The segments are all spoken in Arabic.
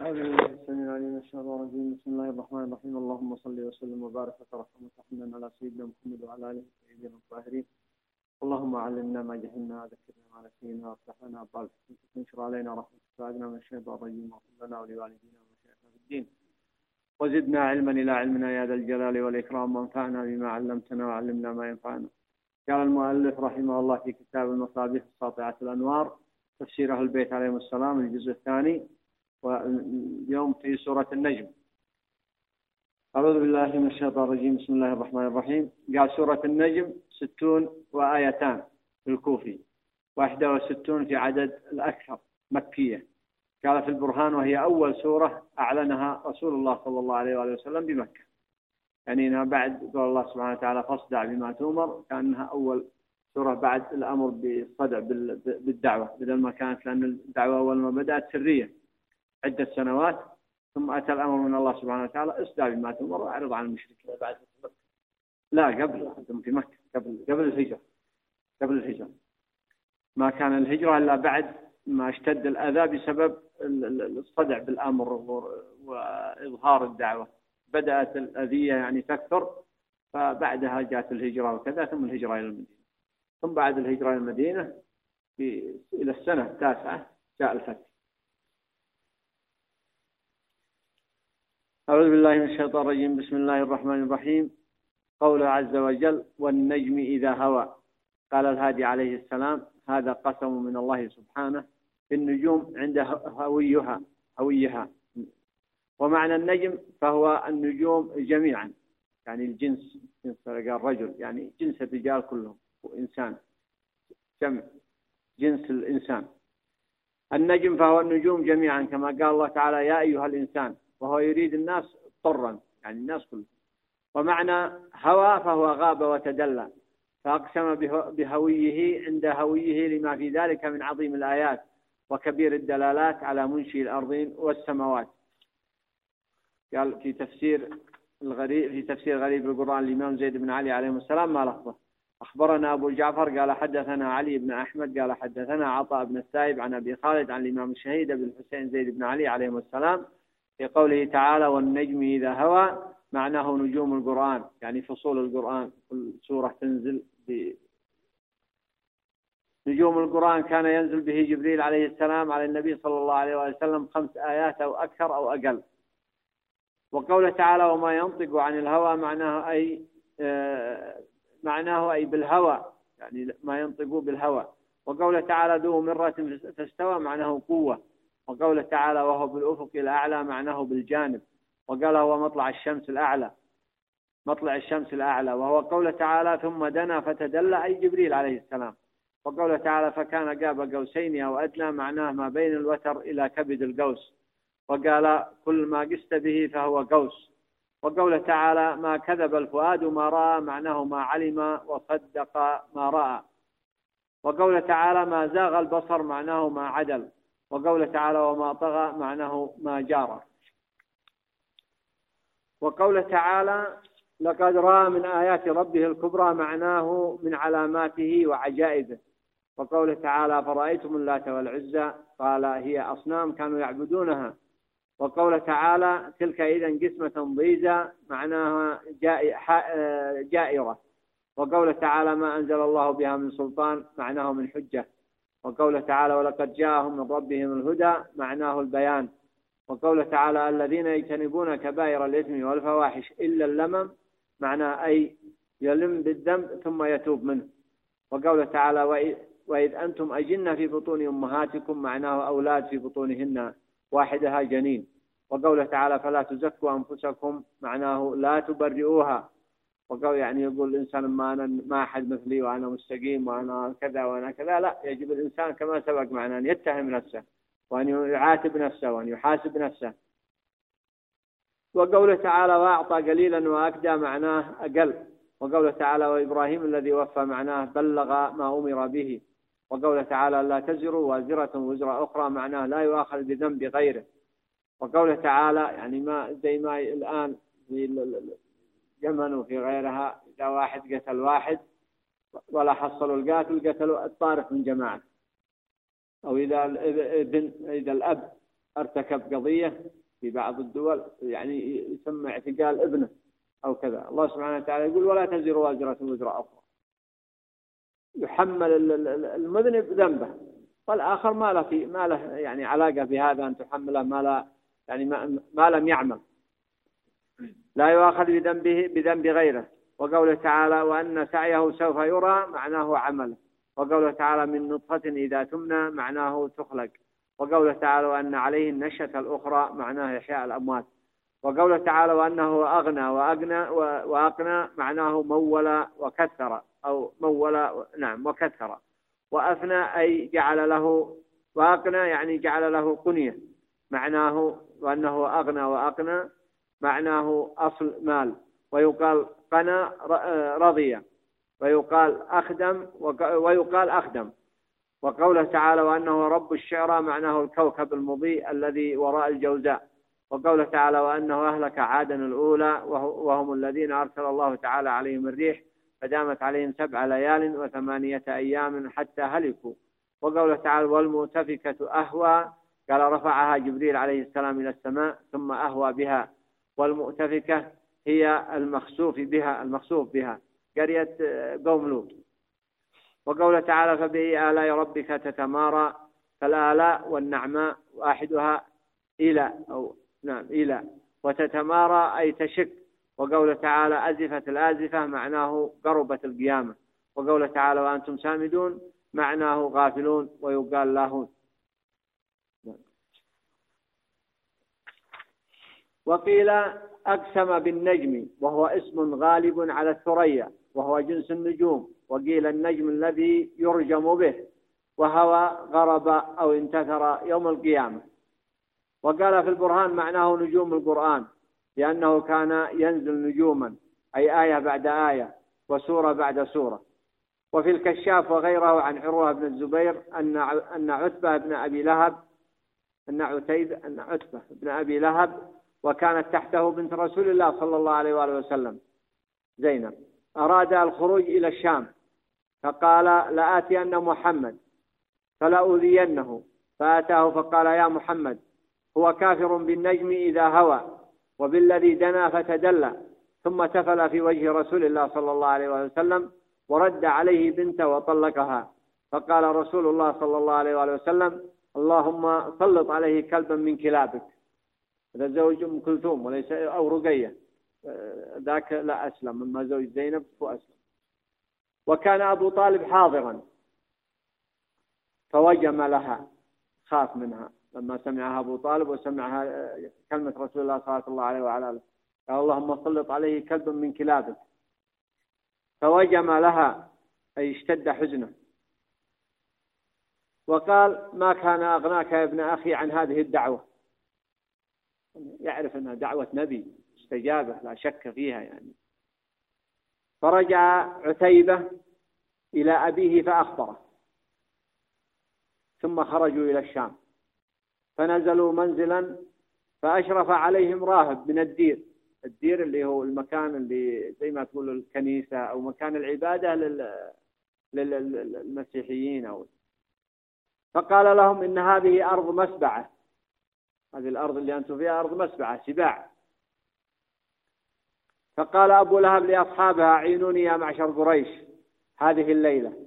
أعوذ بالله السميع العليم من الشيطان الرجيم. بسم الله الرحمن الرحيم. اللهم صل وسلم وبارك وترحم وتحمنا على سيدنا محمد وعلى آله الطيبين الطاهرين. اللهم علمنا ما جهلنا وذكرنا ما نسينا وافتح أبواب حكمتك وانشر علينا رحمتك وأعذنا من الشيطان الرجيم واغفر لنا ولوالدينا ومشايخنا في الدين. وزدنا علما إلى علمنا يا ذا الجلال والإكرام وانفعنا بما علمتنا وعلمنا ما ينفعنا. قال المؤلف رحمه الله في كتاب المصابيح الساطعة الأنوار تفسير أهل البيت عليهم السلام الجزء الثاني. واليوم في سورة النجم. أعوذ بالله من الشيطان الرجيم. بسم الله الرحمن الرحيم. قال سورة النجم ستون وآيتان في الكوفي. واحدة وستون في عدد الأكثر مكية. قال في البرهان وهي أول سورة أعلنها رسول الله صلى الله عليه وآله وسلم بمكة. يعني إنها بعد قول الله سبحانه وتعالى فاصدع بما تؤمر. كأنها أول سورة بعد الأمر بالصدع بالدعوة بدل ما كانت لأن الدعوة أول ما بدأت سرية. عدة سنوات ثم أتى الأمر من الله سبحانه وتعالى اصدع بما تمر وأعرض عن المشركين. بعد لا قبل في مكة قبل قبل الهجرة قبل الهجرة. ما كان الهجرة إلا بعد ما اشتد الأذى بسبب الصدع بالأمر وإظهار الدعوة. بدأت الأذية يعني تكثر فبعدها جاءت الهجرة وكذا ثم الهجرة إلى المدينة. ثم بعد الهجرة إلى المدينة في إلى السنة التاسعة جاء الفتح. أعوذ بالله من الشيطان الرجيم. بسم الله الرحمن الرحيم. قوله عز وجل والنجم إذا هوى قال الهادي عليه السلام هذا قسم من الله سبحانه النجوم عند هويها هويها. ومعنى النجم فهو النجوم جميعا يعني الجنس جنس قال رجل يعني جنس الرجال كلهم وإنسان جمع جنس الإنسان. النجم فهو النجوم جميعا كما قال الله تعالى يا أيها الإنسان وهو يريد الناس طرا يعني الناس كلهم. ومعنى هوى فهو غاب وتدلى. فأقسم بهويه عند هويه لما في ذلك من عظيم الآيات وكبير الدلالات على منشئ الأرضين والسماوات. قال في تفسير الغريب في تفسير غريب القرآن الإمام زيد بن علي عليه السلام ما لفظه أخبرنا أبو جعفر قال حدثنا علي بن أحمد قال حدثنا عطاء بن السائب عن أبي خالد عن الإمام الشهيد بن الحسين زيد بن علي عليه السلام في قوله تعالى والنجم إذا هوى معناه نجوم القرآن يعني فصول القرآن كل سورة تنزل ب. نجوم القرآن كان ينزل به جبريل عليه السلام على النبي صلى الله عليه وسلم خمس آيات أو أكثر أو أقل. وقوله تعالى وما ينطق عن الهوى معناه أي آه، معناه أي بالهوى يعني ما ينطق بالهوى. وقوله تعالى ذو مرة فاستوى معناه قوة. وقوله تعالى وهو بالأفق الأعلى معناه بالجانب وقال هو مطلع الشمس الأعلى مطلع الشمس الأعلى وهو قوله تعالى ثم دنا فتدلى أي جبريل عليه السلام. وقوله تعالى فكان قاب قوسين أو أدنى معناه ما بين الوتر إلى كبد القوس. وقال كل ما قست به فهو قوس. وقوله تعالى ما كذب الفؤاد ما رأى معناه ما علم وصدق ما رأى. وقوله تعالى ما زاغ البصر معناه ما عدل. وقوله تعالى وما طغى معناه ما جار. وقوله تعالى لقد رأى من آيات ربه الكبرى معناه من علاماته وعجائبه. وقوله تعالى فرأيتم اللات والعزى؟ قال هي أصنام كانوا يعبدونها. وقوله تعالى تلك إذا قسمة ضيزى معناها جائرة. وقوله تعالى ما أنزل الله بها من سلطان معناه من حجة. وقوله تعالى ولقد جاءهم من ربهم الهدى معناه البيان. وقوله تعالى الذين يجتنبون كبائر الإثم والفواحش إلا اللمم معناه أي يلم بالذنب ثم يتوب منه. وقوله تعالى وإذ أنتم أجنة في بطون أمهاتكم معناه أولاد في بطونهن واحدها جنين. وقوله تعالى فلا تزكوا أنفسكم معناه لا تبرئوها. وقال يعني يقول الإنسان ما أنا ما أحد مثلي وأنا مستقيم وأنا كذا وأنا كذا. لا يجب الإنسان كما سبق معنا أن يتهم نفسه وأن يعاتب نفسه وأن يحاسب نفسه. وقوله تعالى وأعطى قليلا وأكدى معناه أقل. وقوله تعالى وإبراهيم الذي وفى معناه بلغ ما أمر به. وقوله تعالى لا تزر وازرة وزر أخرى معناه لا يؤاخذ بذنب غيره. وقوله تعالى يعني ما زي ما الآن يمن وفي غيرها إذا واحد قتل واحد ولا حصلوا القاتل قتلوا الطارق من جماعة. أو إذا الابن إذا الأب ارتكب قضية في بعض الدول يعني يسمى اعتقال ابنه أو كذا. الله سبحانه وتعالى يقول ولا تزر وازرة وزر أخرى. يحمل المذنب ذنبه. والآخر ما له في ما له يعني علاقة بهذا أن تحمله ما لا يعني ما, ما لم يعمل. لا يؤاخذ بذنبه بذنب غيره. وقوله تعالى وأن سعيه سوف يرى معناه عمله وقوله تعالى من نطفة إذا تمنى معناه تخلق. وقوله تعالى وأن عليه النشة الأخرى معناه إحياء الأموات. وقوله تعالى وأنه أغنى وأغنى وأقنى معناه مول وكثر أو مول نعم وكثر. وأفنى أي جعل له وأقنى يعني جعل له قنية معناه وأنه أغنى وأقنى. معناه أصل مال. ويقال قنى رضي. ويقال أخدم ويقال أخدم. وقوله تعالى وأنه رب الشعرى معناه الكوكب المضيء الذي وراء الجوزاء. وقوله تعالى وأنه أهلك عادا الأولى وهم الذين أرسل الله تعالى عليهم الريح فدامت عليهم سبع ليال وثمانية أيام حتى هلكوا. وقوله تعالى والمؤتفكة أهوى قال رفعها جبريل عليه السلام إلى السماء ثم أهوى بها. والمؤتفكة هي المخسوف بها المخسوف بها. قرية قوم لوط. وقوله تعالى فبأي آلاء ربك تتمارى؟ فالآلاء والنعماء وآحدها إلى أو نعم إلى. وتتمارى أي تشك. وقوله تعالى أزفت الآزفة معناه قربت القيامة. وقوله تعالى وأنتم سامدون معناه غافلون. ويقال لاهون. وقيل أقسم بالنجم وهو اسم غالب على الثريا وهو جنس النجوم وقيل النجم الذي يرجم به وهوى غرب أو انتثر يوم القيامة. وقال في البرهان معناه نجوم القرآن لأنه كان ينزل نجوما أي آية بعد آية وسورة بعد سورة. وفي الكشاف وغيره عن عروة بن الزبير أن أن عتبة بن أبي لهب أن عتيب أن عتبة بن أبي لهب وكانت تحته بنت رسول الله صلى الله عليه وآله وسلم. زينب. أراد الخروج إلى الشام. فقال لآتين محمد فلأوذينه فأتاه فقال يا محمد هو كافر بالنجم إذا هوى وبالذي دنا فتدلى ثم تفل في وجه رسول الله صلى الله عليه وسلم ورد عليه بنته وطلقها. فقال رسول الله صلى الله عليه وسلم اللهم سلط عليه كلبا من كلابك. هذا زوج ام كلثوم وليس أو رقية ذاك لا أسلم أما زوج زينب هو أسلم. وكان أبو طالب حاضرا فوجم لها خاف منها لما سمعها أبو طالب وسمعها آه، كلمة رسول الله صلى الله عليه وعلى آله. قال اللهم سلط عليه كلب من كلابك. فوجم لها أي اشتد حزنه. وقال ما كان أغناك يا ابن أخي عن هذه الدعوة. يعرف أنها دعوة نبي استجابة لا شك فيها يعني. فرجع عتيبة إلى أبيه فأخبره. ثم خرجوا إلى الشام. فنزلوا منزلا فأشرف عليهم راهب من الدير. الدير اللي هو المكان اللي زي ما تقول الكنيسة أو مكان العبادة للمسيحيين أو. فقال لهم إن هذه أرض مسبعة. هذه الأرض اللي أنتم فيها أرض مسبعة سباع. فقال أبو لهب لأصحابها أعينوني يا معشر قريش هذه الليلة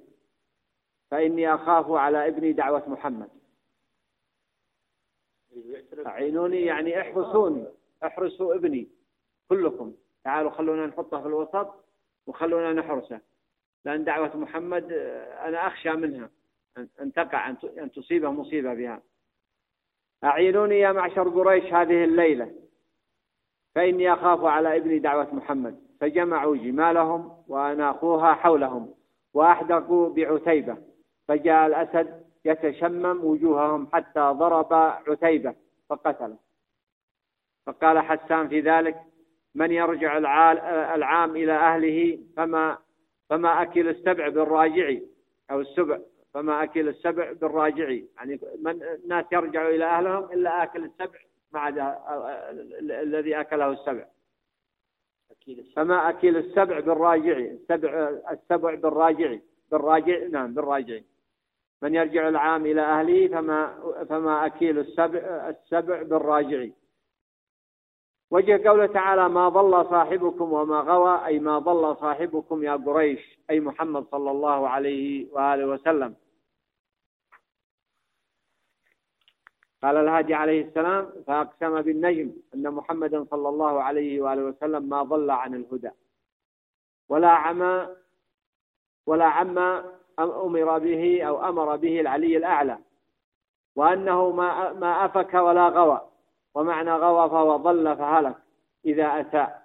فإني أخاف على ابني دعوة محمد. أعينوني يعني احرسوني احرسوا ابني كلكم تعالوا خلونا نحطه في الوسط وخلونا نحرسه لأن دعوة محمد آه، أنا أخشى منها أن تقع أن تصيبه مصيبة بها. أعينوني يا معشر قريش هذه الليلة فإني أخاف على ابني دعوة محمد. فجمعوا جمالهم وأناخوها حولهم وأحدقوا بعتيبة. فجاء الأسد يتشمم وجوههم حتى ضرب عتيبة فقتله. فقال حسان في ذلك من يرجع العام إلى أهله فما فما أكل السبع بالراجع أو السبع فما أكل السبع بالراجع يعني من الناس يرجعوا إلى أهلهم إلا آكل السبع ما عدا الذي أكله السبع. فما أكل السبع بالراجع السبع السبع بالراجع بالراجع نعم بالراجع من يرجع العام إلى أهله فما, فما أكيل السبع, السبع بالراجع وجه قوله تعالى ما ضل صاحبكم وما غوى أي ما ضل صاحبكم يا قريش أي محمد صلى الله عليه وآله وسلم. قال الهادي عليه السلام فأقسم بالنجم أن محمدا صلى الله عليه وآله وسلم ما ضل عن الهدى. ولا عمى ولا عما أمر به أو أمر به العلي الأعلى. وأنه ما ما أفك ولا غوى. ومعنى غوى فهو ضل فهلك. إذا أساء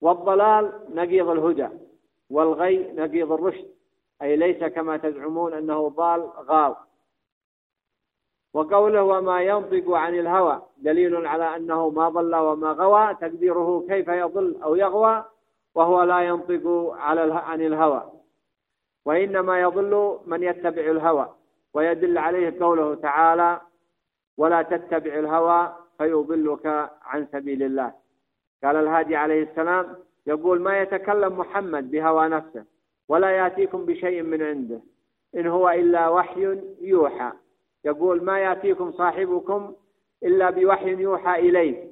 والضلال نقيض الهدى والغي نقيض الرشد. أي ليس كما تزعمون أنه ضال غاو. وقوله وما ينطق عن الهوى دليل على أنه ما ضل وما غوى تقديره كيف يضل أو يغوى وهو لا ينطق على عن الهوى. وإنما يضل من يتبع الهوى ويدل عليه قوله تعالى ولا تتبع الهوى فيضلك عن سبيل الله. قال الهادي عليه السلام يقول ما يتكلم محمد بهوى نفسه ولا يأتيكم بشيء من عنده. إن هو إلا وحي يوحى. يقول ما يأتيكم صاحبكم إلا بوحي يوحى إليه.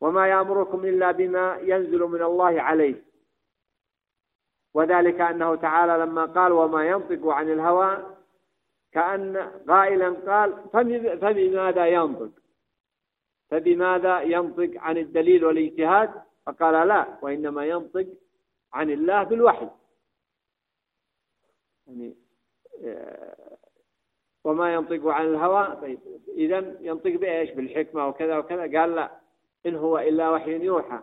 وما يأمركم إلا بما ينزل من الله عليه. وذلك أنه تعالى لما قال وما ينطق عن الهوى كأن قائلا قال فبماذا ينطق؟ فبماذا ينطق عن الدليل والاجتهاد؟ فقال لا وإنما ينطق عن الله بالوحي. يعني آه، وما ينطق عن الهوى؟ طيب إذا ينطق بإيش؟ بالحكمة وكذا وكذا؟ قال لا إن هو إلا وحي يوحى.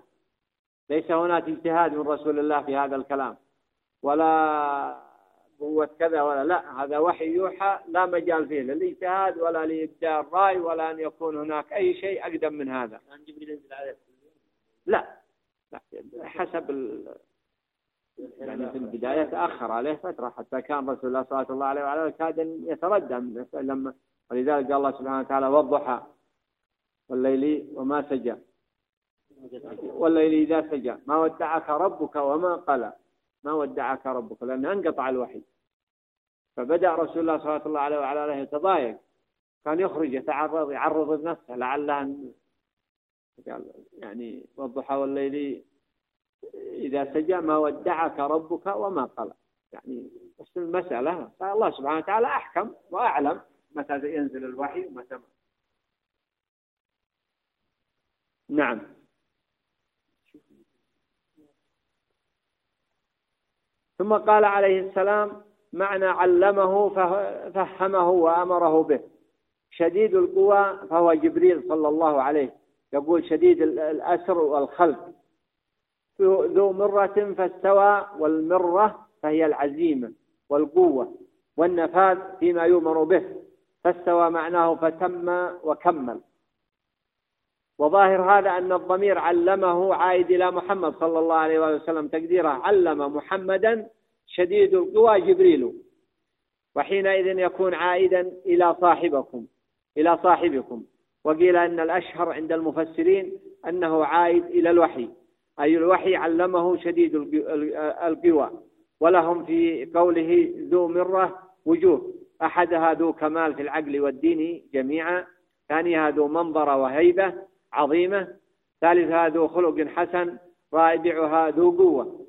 ليس هناك اجتهاد من رسول الله في هذا الكلام ولا قوة كذا ولا لا. هذا وحي يوحى لا مجال فيه للاجتهاد ولا لإبداء الرأي ولا أن يكون هناك أي شيء أقدم من هذا. لا لا حسب ال... يعني في البداية تأخر عليه فترة حتى كان رسول الله صلى الله عليه وعلى كاد يتردى لما ولذلك قال الله سبحانه وتعالى والضحى والليل وما سجى. والليل إذا سجى. ما ودعك ربك وما قلى. ما ودعك ربك لأنه انقطع الوحي. فبدأ رسول الله صلى الله عليه وعلى آله يتضايق. كان يخرج يتعرض يعرض بنفسه لعله أن يعني والضحى والليل إذا سجى ما ودعك ربك وما قلى يعني بس المسألة الله سبحانه وتعالى أحكم وأعلم متى ينزل الوحي ومتى نعم. ثم قال عليه السلام معنى علمه فهمه وأمره به. شديد القوى فهو جبريل صلى الله عليه. يقول شديد الأسر والخلق. ذو مرة فاستوى والمرة فهي العزيمة والقوة والنفاذ فيما يؤمر به. فاستوى معناه فتم وكمل. وظاهر هذا أن الضمير علمه عائد إلى محمد صلى الله عليه وسلم تقديره علم محمدا شديد القوى جبريل. وحينئذ يكون عائدا إلى صاحبكم إلى صاحبكم. وقيل أن الأشهر عند المفسرين أنه عائد إلى الوحي أي الوحي علمه شديد القوى. ولهم في قوله ذو مرة وجوه أحدها ذو كمال في العقل والدين جميعا ثانيها ذو منظر وهيبة عظيمة. ثالثها ذو خلق حسن. رابعها ذو قوة.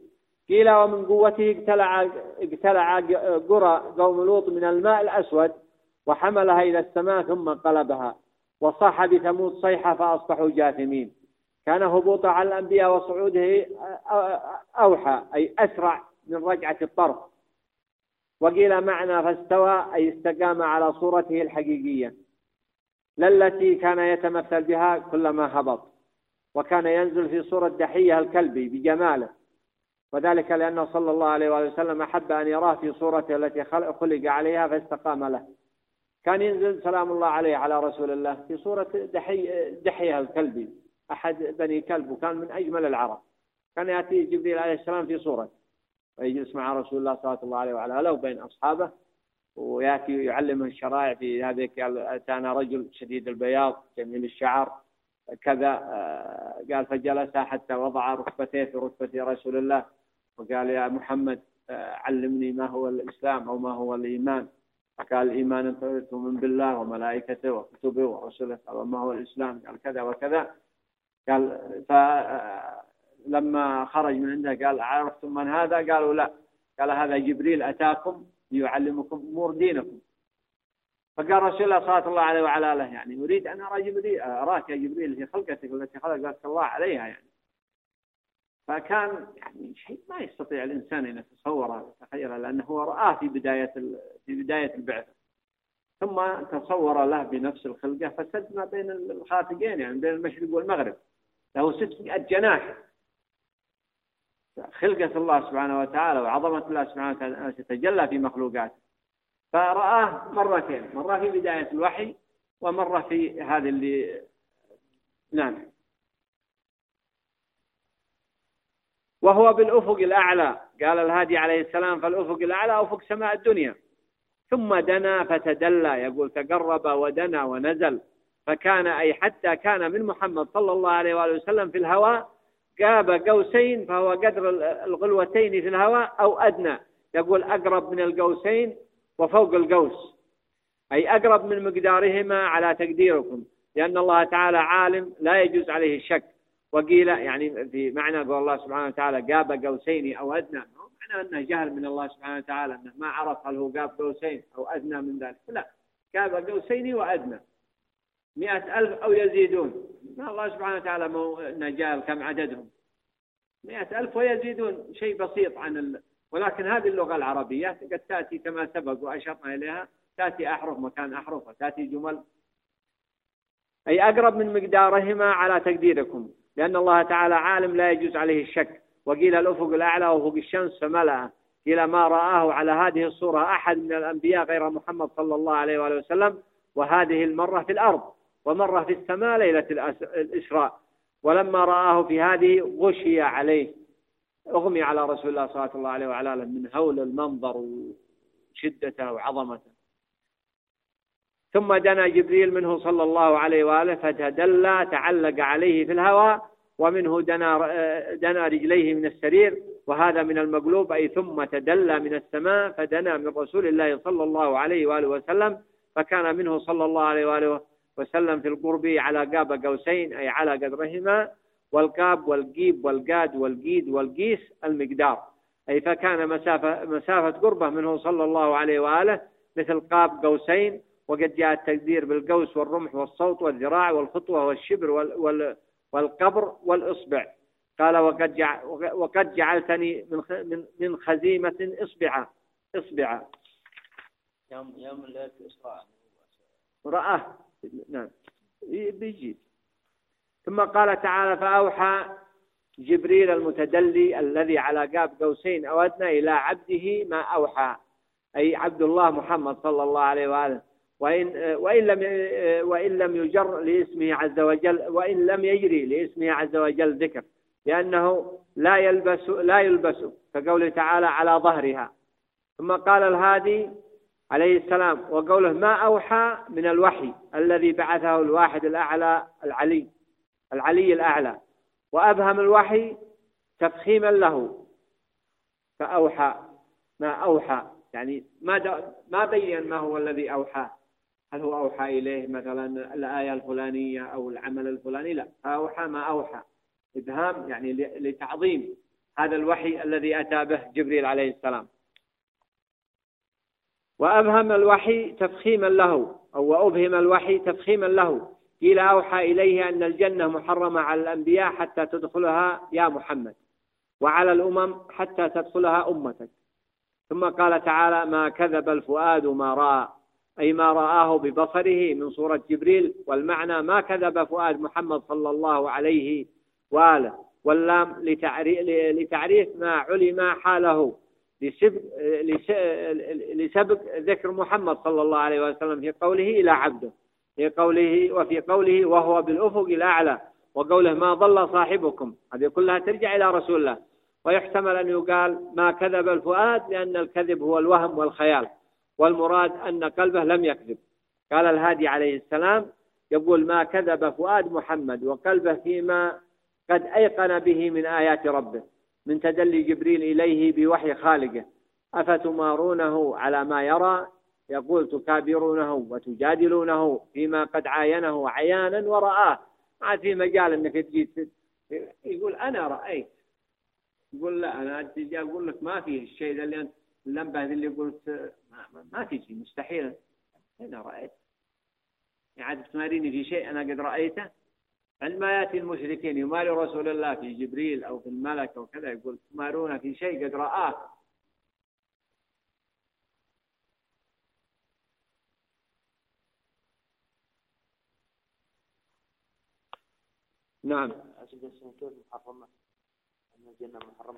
قيل ومن قوته اقتلع اقتلع قرى قوم لوط من الماء الأسود وحملها إلى السماء ثم قلبها. وصاح بثمود صيحة فأصبحوا جاثمين. كان هبوط على الأنبياء وصعوده أوحى أي أسرع من رجعة الطرف. وقيل معنى فاستوى أي استقام على صورته الحقيقية. لا التي كان يتمثل بها كلما هبط وكان ينزل في صورة دحية الكلبي بجماله. وذلك لأنه صلى الله عليه وسلم أحب أن يراه في صورته التي خلق عليها فاستقام له. كان ينزل سلام الله عليه على رسول الله في صورة دحي دحية الكلبي. أحد بني كلب وكان من أجمل العرب. كان يأتي جبريل عليه السلام في صورة. ويجلس مع رسول الله صلى الله عليه وعلى آله وبين أصحابه. ويأتي يعلمه الشرائع في هذه أتانا رجل شديد البياض جميل الشعر كذا آه، قال فجلس حتى وضع ركبتيه في ركبة رسول الله وقال يا محمد آه، علمني ما هو الإسلام أو ما هو الإيمان. قال الإيمان أن تؤمن بالله وملائكته وكتبه ورسله قال ما هو الإسلام؟ قال كذا وكذا. قال فلما خرج من عنده قال عرفتم من هذا؟ قالوا لا. قال هذا جبريل أتاكم. ليعلمكم أمور دينكم. فقال رسول الله صلى الله عليه وعلى آله يعني أريد أن أرى جبريل أراك يا جبريل في خلقتك التي خلقك الله عليها يعني. فكان يعني شيء ما يستطيع الإنسان أن يتصوره ويتخيله لأنه هو رآه في بداية في بداية البعثة. ثم تصور له بنفس الخلقة فسد ما بين الخافقين يعني بين المشرق والمغرب. له 600 جناح. خلقة الله سبحانه وتعالى وعظمة الله سبحانه وتعالى تتجلى في مخلوقاته. فرآه مرتين مرة في بداية الوحي ومرة في هذه اللي نعم. وهو بالأفق الأعلى. قال الهادي عليه السلام فالأفق الأعلى أفق سماء الدنيا. ثم دنا فتدلى. يقول تقرب ودنا ونزل. فكان أي حتى كان من محمد صلى الله عليه وآله وسلم في الهواء قاب قوسين فهو قدر الغلوتين في الهواء أو أدنى. يقول أقرب من القوسين وفوق القوس. أي أقرب من مقدارهما على تقديركم لأن الله تعالى عالم لا يجوز عليه الشك. وقيل يعني في معنى قول الله سبحانه وتعالى قاب قوسين أو أدنى. معنى أنه جهل من الله سبحانه وتعالى أنه ما عرف هل هو قاب قوسين أو أدنى من ذلك. لا قاب قوسين وأدنى. مئة ألف أو يزيدون. ما الله سبحانه وتعالى أنه كم عددهم. مئة ألف ويزيدون. شيء بسيط عن ال... ولكن هذه اللغة العربية قد تأتي كما سبق وأشرنا إليها. تأتي أحرف مكان أحرف وتأتي جمل. أي أقرب من مقدارهما على تقديركم. لأن الله تعالى عالم لا يجوز عليه الشك. وقيل الأفق الأعلى وفوق الشمس فملأ قيل ما رآه على هذه الصورة أحد من الأنبياء غير محمد صلى الله عليه وآله وسلم. وهذه المرة في الأرض. ومرة في السماء ليلة الإسراء ولما رآه في هذه غشي عليه. أغمي على رسول الله صلى الله عليه وعلى آله من هول المنظر وشدته وعظمته. ثم دنا جبريل منه صلى الله عليه وآله فتدلى تعلق عليه في الهواء ومنه دنا, دنا رجليه من السرير وهذا من المقلوب أي ثم تدلى من السماء فدنا من رسول الله صلى الله عليه وآله وسلم فكان منه صلى الله عليه وآله وسلم في القرب على قاب قوسين أي على قدرهما والقاب والقيب والقاد والقيد والقيس المقدار. أي فكان مسافة, مسافة قربه منه صلى الله عليه وآله مثل قاب قوسين وقد جاء التقدير بالقوس والرمح والصوت والذراع والخطوة والشبر وال والقبر والإصبع. قال وقد جعل وقد جعلتني من من خزيمة يوم يوم ليلة الإسراء. رآه نعم. بيجي. ثم قال تعالى فأوحى جبريل المتدلي الذي على قاب قوسين أو أدنى إلى عبده ما أوحى أي عبد الله محمد صلى الله عليه وآله. وإن وإن لم وإن لم يجر لاسمه عز وجل وإن لم يجري لاسمه عز وجل ذكر لأنه لا يلبس لا يلبس كقوله تعالى على ظهرها. ثم قال الهادي عليه السلام وقوله ما أوحى من الوحي الذي بعثه الواحد الأعلى العلي العلي الأعلى. وأبهم الوحي تفخيما له. فأوحى ما أوحى يعني ما ما بين ما هو الذي أوحى. هل هو أوحى إليه مثلا الآية الفلانية أو العمل الفلاني؟ لا. فأوحى ما أوحى. إبهام يعني لتعظيم هذا الوحي الذي أتى به جبريل عليه السلام. وأبهم الوحي تفخيما له أو أبهم الوحي تفخيما له. قيل أوحى إليه أن الجنة محرمة على الأنبياء حتى تدخلها يا محمد وعلى الأمم حتى تدخلها أمتك. ثم قال تعالى ما كذب الفؤاد ما رأى. أي ما رآه ببصره من صورة جبريل والمعنى ما كذب فؤاد محمد صلى الله عليه وآله واللام لتعريف ما علم حاله. لسبق, ذكر محمد صلى الله عليه وسلم في قوله إلى عبده. في قوله وفي قوله وهو بالأفق الأعلى وقوله ما ضل صاحبكم. هذه كلها ترجع إلى رسول الله. ويحتمل أن يقال ما كذب الفؤاد لأن الكذب هو الوهم والخيال والمراد أن قلبه لم يكذب. قال الهادي عليه السلام يقول ما كذب فؤاد محمد وقلبه فيما قد أيقن به من آيات ربه. من تدلي جبريل إليه بوحي خالقه. أفتمارونه على ما يرى؟ يقول تكابرونه وتجادلونه فيما قد عاينه عيانا ورآه. ما في مجال إنك تجي يقول أنا رأيت. يقول لا أنا أجي أقول لك ما في الشيء اللي انت اللمبة اللي قلت ما, ما, تجي مستحيل. أنا رأيت. يعني تماريني في شيء أنا قد رأيته؟ عندما ياتي المشركين يماري رسول الله في جبريل أو في الملك أو كذا يقول تمارون في شيء قد رآه. نعم.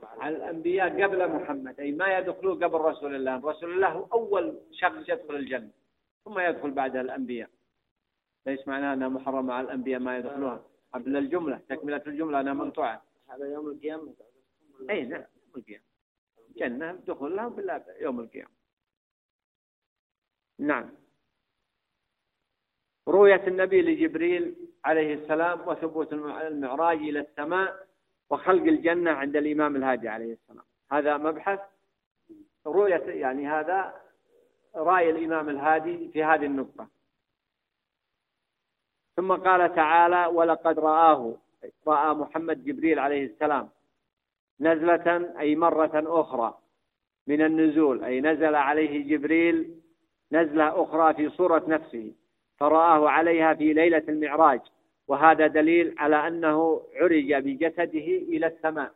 على الأنبياء قبل محمد أي ما يدخلوا قبل رسول الله رسول الله هو أول شخص يدخل الجنة ثم يدخل بعدها الأنبياء. ليس معناه أنها محرمة على الأنبياء ما يدخلوها؟ قبل الجملة تكملة الجملة أنها مقطوعة هذا يوم القيامة. أي نعم يوم القيامة. جنة دخل لهم بالله يوم القيامة. نعم. رؤية النبي لجبريل عليه السلام وثبوت المعراج إلى السماء وخلق الجنة عند الإمام الهادي عليه السلام. هذا مبحث. رؤية يعني هذا رأي الإمام الهادي في هذه النقطة. ثم قال تعالى ولقد رآه. رأى محمد جبريل عليه السلام نزلة أي مرة أخرى من النزول أي نزل عليه جبريل نزلة أخرى في صورة نفسه فرآه عليها في ليلة المعراج وهذا دليل على أنه عرج بجسده إلى السماء.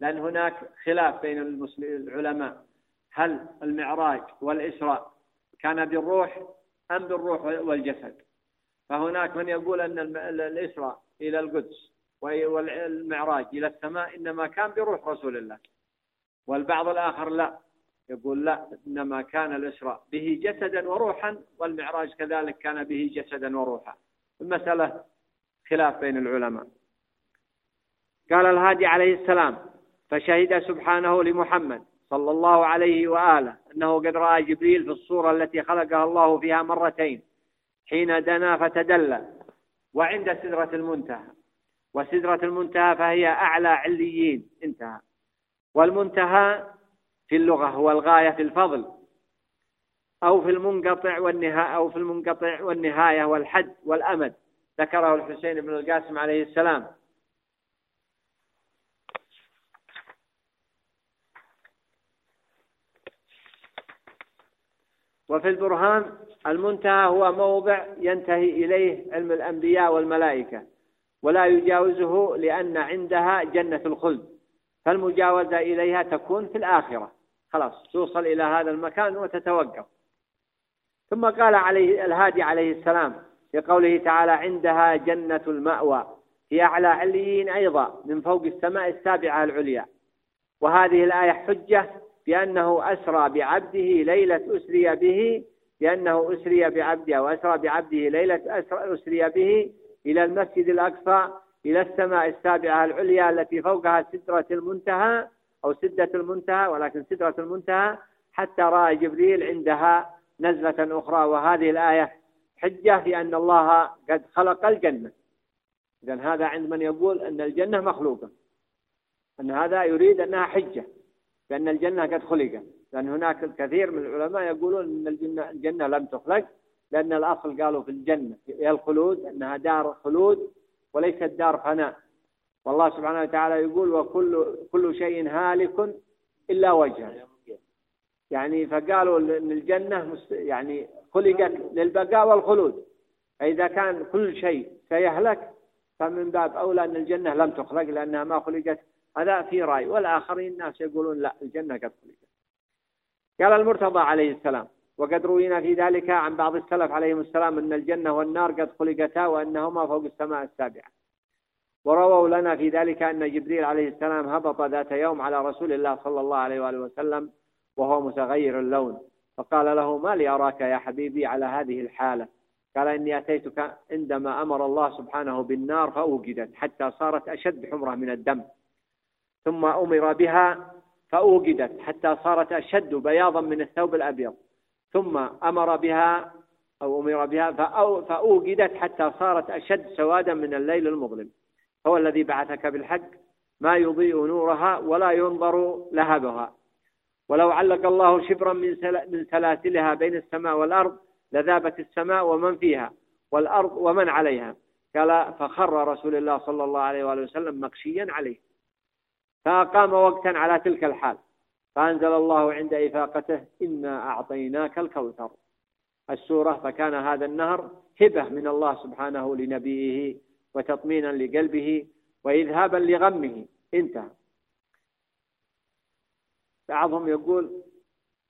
لأن هناك خلاف بين العلماء. هل المعراج والإسراء كان بالروح أم بالروح والجسد؟ فهناك من يقول أن الإسراء إلى القدس والمعراج إلى السماء إنما كان بروح رسول الله. والبعض الآخر لا. يقول لا إنما كان الإسراء به جسدا وروحا والمعراج كذلك كان به جسدا وروحا. المسألة خلاف بين العلماء. قال الهادي عليه السلام فشهد سبحانه لمحمد صلى الله عليه وآله أنه قد رأى جبريل في الصورة التي خلقها الله فيها مرتين حين دنا فتدلى وعند سدرة المنتهى. وسدرة المنتهى فهي أعلى عليين انتهى. والمنتهى في اللغة هو الغاية في الفضل أو في المنقطع والنهاية أو في المنقطع والنهاية والحد والأمد. ذكره الحسين بن القاسم عليه السلام. وفي البرهان المنتهى هو موضع ينتهي إليه علم الأنبياء والملائكة ولا يجاوزه لأن عندها جنة الخلد فالمجاوزة إليها تكون في الآخرة. خلاص توصل إلى هذا المكان وتتوقف. ثم قال عليه الهادي عليه السلام في قوله تعالى عندها جنة المأوى في أعلى عليين أيضا من فوق السماء السابعة العليا. وهذه الآية حجة بأنه أسرى بعبده ليلة أسري به بأنه أسري بعبده وأسرى بعبده ليلة أسري به إلى المسجد الأقصى إلى السماء السابعة العليا التي فوقها سدرة المنتهى أو سدة المنتهى ولكن سدرة المنتهى حتى رأى جبريل عندها نزلة أخرى. وهذه الآية حجة في أن الله قد خلق الجنة. إذا هذا عند من يقول أن الجنة مخلوقة أن هذا يريد أنها حجة. بأن الجنة قد خلقت. لأن هناك الكثير من العلماء يقولون أن الجنة, الجنة لم تخلق لأن الأصل قالوا في الجنة هي الخلود أنها دار خلود وليست دار فناء. والله سبحانه وتعالى يقول وكل كل شيء هالك إلا وجهه. يعني فقالوا أن الجنة يعني خلقت للبقاء والخلود. فإذا كان كل شيء سيهلك فمن باب أولى أن الجنة لم تخلق لأنها ما خلقت هذا في رأي. والآخرين الناس يقولون لا الجنة قد خلقت. قال المرتضى عليه السلام وقد روينا في ذلك عن بعض السلف عليهم السلام أن الجنة والنار قد خلقتا وأنهما فوق السماء السابعة. ورووا لنا في ذلك أن جبريل عليه السلام هبط ذات يوم على رسول الله صلى الله عليه وآله وسلم وهو متغير اللون. فقال له ما لي أراك يا حبيبي على هذه الحالة؟ قال إني أتيتك عندما أمر الله سبحانه بالنار فأوجدت حتى صارت أشد حمرة من الدم. ثم أمر بها فأوجدت حتى صارت أشد بياضا من الثوب الأبيض. ثم أمر بها أو أمر بها فأوجدت حتى صارت أشد سوادا من الليل المظلم. هو الذي بعثك بالحق ما يضيء نورها ولا ينظر لهبها. ولو علق الله شبرا من سلاسلها بين السماء والأرض لذابت السماء ومن فيها والأرض ومن عليها. قال فخر رسول الله صلى الله عليه وآله وسلم مغشيا عليه. فأقام وقتا على تلك الحال. فأنزل الله عند إفاقته إنا أعطيناك الكوثر. السورة فكان هذا النهر هبة من الله سبحانه لنبيه وتطمينا لقلبه وإذهابا لغمه. انتهى. بعضهم يقول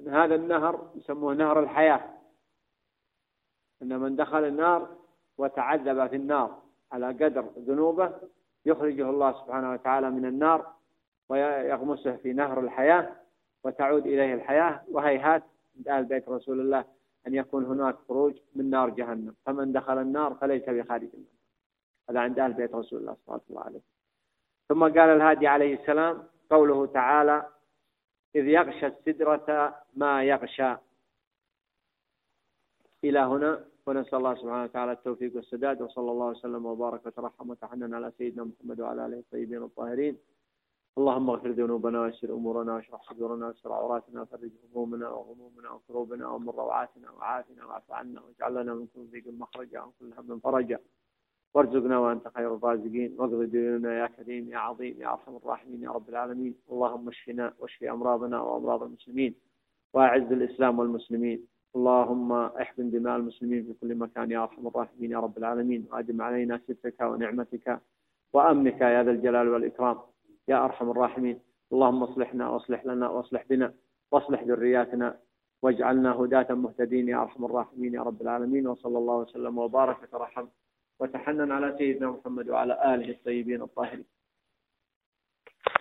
إن هذا النهر يسموه نهر الحياة. أن من دخل النار وتعذب في النار على قدر ذنوبه يخرجه الله سبحانه وتعالى من النار ويغمسه في نهر الحياة وتعود إليه الحياة وهيهات عند أهل بيت رسول الله أن يكون هناك خروج من نار جهنم. فمن دخل النار فليس بخارج النار هذا عند أهل بيت رسول الله صلى الله عليه وسلم. ثم قال الهادي عليه السلام قوله تعالى إذ يغشى السدرة ما يغشى. إلى هنا ونسأل الله سبحانه وتعالى التوفيق والسداد وصلى الله وسلم وبارك وترحم وتحنن على سيدنا محمد وعلى آله الطيبين الطاهرين. اللهم اغفر ذنوبنا ويسر أمورنا واشرح صدورنا ويسر عوراتنا وفرج همومنا وغمومنا وكروبنا ومن روعاتنا وعافنا واعف عنا واجعل لنا من كل ضيق مخرجا ومن كل هم فرجا. وارزقنا وأنت خير الرازقين. واقض ديوننا يا كريم يا عظيم يا أرحم الراحمين يا رب العالمين. اللهم اشفنا واشف أمراضنا وأمراض المسلمين. وأعز الإسلام والمسلمين. اللهم احقن دماء المسلمين في كل مكان يا أرحم الراحمين يا رب العالمين. وادم علينا سترك ونعمتك. وأمنك يا ذا الجلال والإكرام. يا أرحم الراحمين. اللهم اصلحنا واصلح لنا واصلح بنا واصلح ذرياتنا واجعلنا هداة مهتدين يا أرحم الراحمين يا رب العالمين. وصلى الله وسلم وبارك وترحم وتحنن على سيدنا محمد وعلى آله الطيبين الطاهرين.